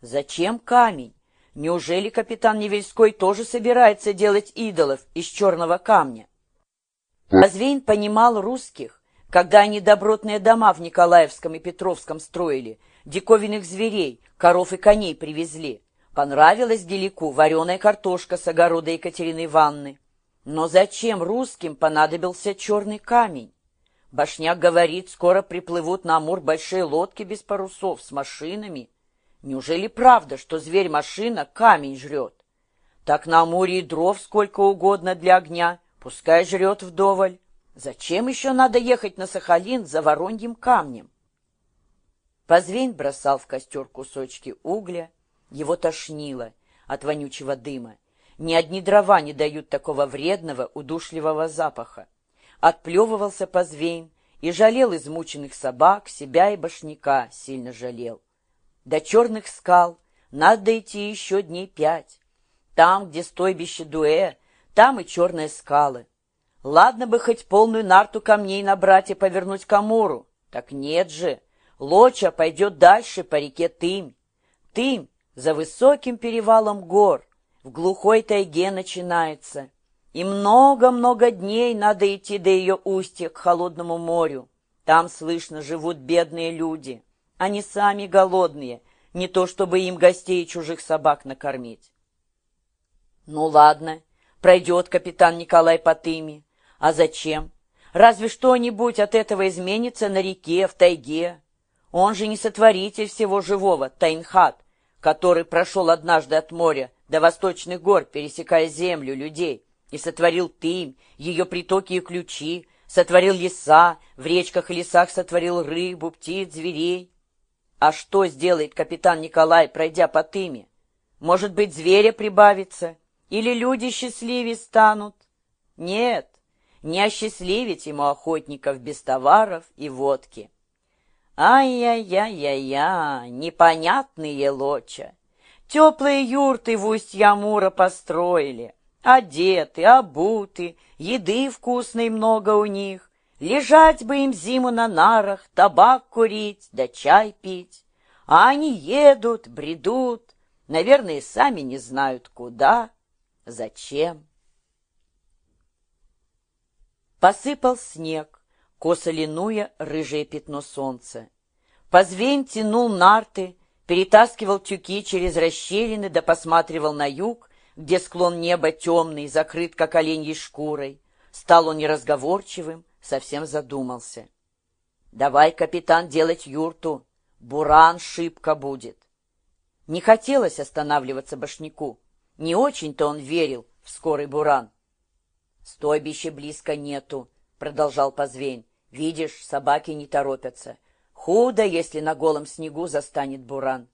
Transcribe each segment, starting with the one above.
Зачем камень? Неужели капитан Невельской тоже собирается делать идолов из черного камня? Позвейн понимал русских, когда они добротные дома в Николаевском и Петровском строили, диковинных зверей, коров и коней привезли. Понравилась Гелику вареная картошка с огорода Екатерины Ивановны. Но зачем русским понадобился черный камень? Башняк говорит, скоро приплывут на Амур большие лодки без парусов с машинами. Неужели правда, что зверь-машина камень жрет? Так на Амуре дров сколько угодно для огня, пускай жрет вдоволь. Зачем еще надо ехать на Сахалин за вороньим камнем? Позвень бросал в костер кусочки угля, его тошнило от вонючего дыма. Ни одни дрова не дают такого вредного, удушливого запаха отплевывался Позвейн и жалел измученных собак, себя и башняка сильно жалел. До черных скал надо идти еще дней пять. Там, где стойбище Дуэ, там и черные скалы. Ладно бы хоть полную нарту камней набрать и повернуть к Амуру. Так нет же. Лоча пойдет дальше по реке Тымь. Тымь за высоким перевалом гор, в глухой тайге начинается. И много-много дней надо идти до ее устья, к холодному морю. Там, слышно, живут бедные люди. Они сами голодные, не то чтобы им гостей чужих собак накормить. Ну ладно, пройдет капитан Николай Потыми. А зачем? Разве что-нибудь от этого изменится на реке, в тайге. Он же не сотворитель всего живого, Тайнхат, который прошел однажды от моря до восточных гор, пересекая землю людей и сотворил ты ее притоки и ключи, сотворил леса, в речках и лесах сотворил рыбу, птиц, зверей. А что сделает капитан Николай, пройдя по тыме? Может быть, зверя прибавится? Или люди счастливее станут? Нет, не осчастливить ему охотников без товаров и водки. Ай-яй-яй-яй-яй, непонятные лоча. Теплые юрты в устье Амура построили, Одеты, обуты, еды вкусной много у них. Лежать бы им зиму на нарах, табак курить, да чай пить. А они едут, бредут, наверное, сами не знают, куда, зачем. Посыпал снег, косо линуя рыжее пятно солнца. Позвень тянул нарты, перетаскивал тюки через расщелины да посматривал на юг, где склон неба темный, закрыт, как оленьей шкурой. Стал он неразговорчивым, совсем задумался. «Давай, капитан, делать юрту. Буран шибко будет». Не хотелось останавливаться башняку. Не очень-то он верил в скорый буран. «Стойбища близко нету», — продолжал Позвень. «Видишь, собаки не торопятся. Худо, если на голом снегу застанет буран».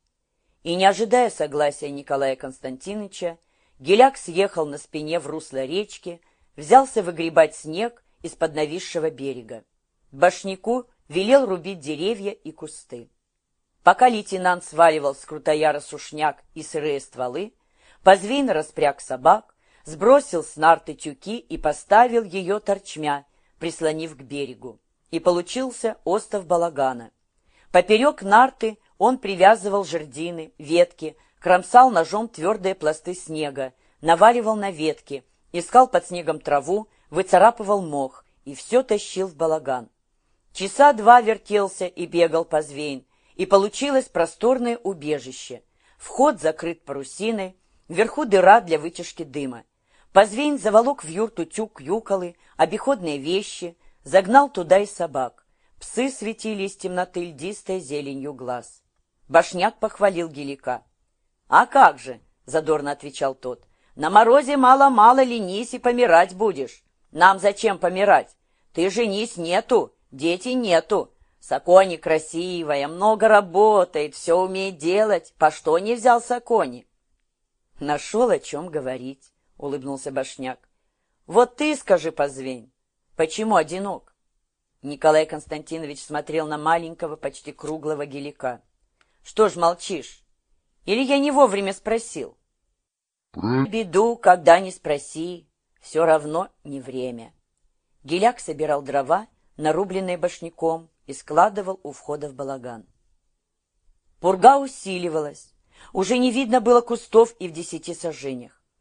И, не ожидая согласия Николая Константиновича, Геляк съехал на спине в русло речки, взялся выгребать снег из-под нависшего берега. Башняку велел рубить деревья и кусты. Пока лейтенант сваливал с крутояра сушняк и сырые стволы, Позвейн распряг собак, сбросил с нарты тюки и поставил ее торчмя, прислонив к берегу. И получился остов балагана. Поперек нарты он привязывал жердины, ветки, кромсал ножом твердые пласты снега, наваливал на ветки, искал под снегом траву, выцарапывал мох и все тащил в балаган. Часа два вертелся и бегал по звейн, и получилось просторное убежище. Вход закрыт парусиной, вверху дыра для вытяжки дыма. Позвейн заволок в юрту тюк юколы, обиходные вещи, загнал туда и собак. Псы светили из темноты льдистой зеленью глаз. Башняк похвалил Гелика. «А как же?» — задорно отвечал тот. «На морозе мало-мало ленись и помирать будешь. Нам зачем помирать? Ты женись нету, дети нету. Сакони красивая, много работает, все умеет делать. По что не взял Сакони?» «Нашел о чем говорить», — улыбнулся Башняк. «Вот ты скажи, позвень, почему одинок?» Николай Константинович смотрел на маленького, почти круглого гелика. «Что ж молчишь? Или я не вовремя спросил? Беду, когда не спроси, все равно не время. Геляк собирал дрова, нарубленные башняком, и складывал у входа в балаган. Пурга усиливалась. Уже не видно было кустов и в десяти сажениях.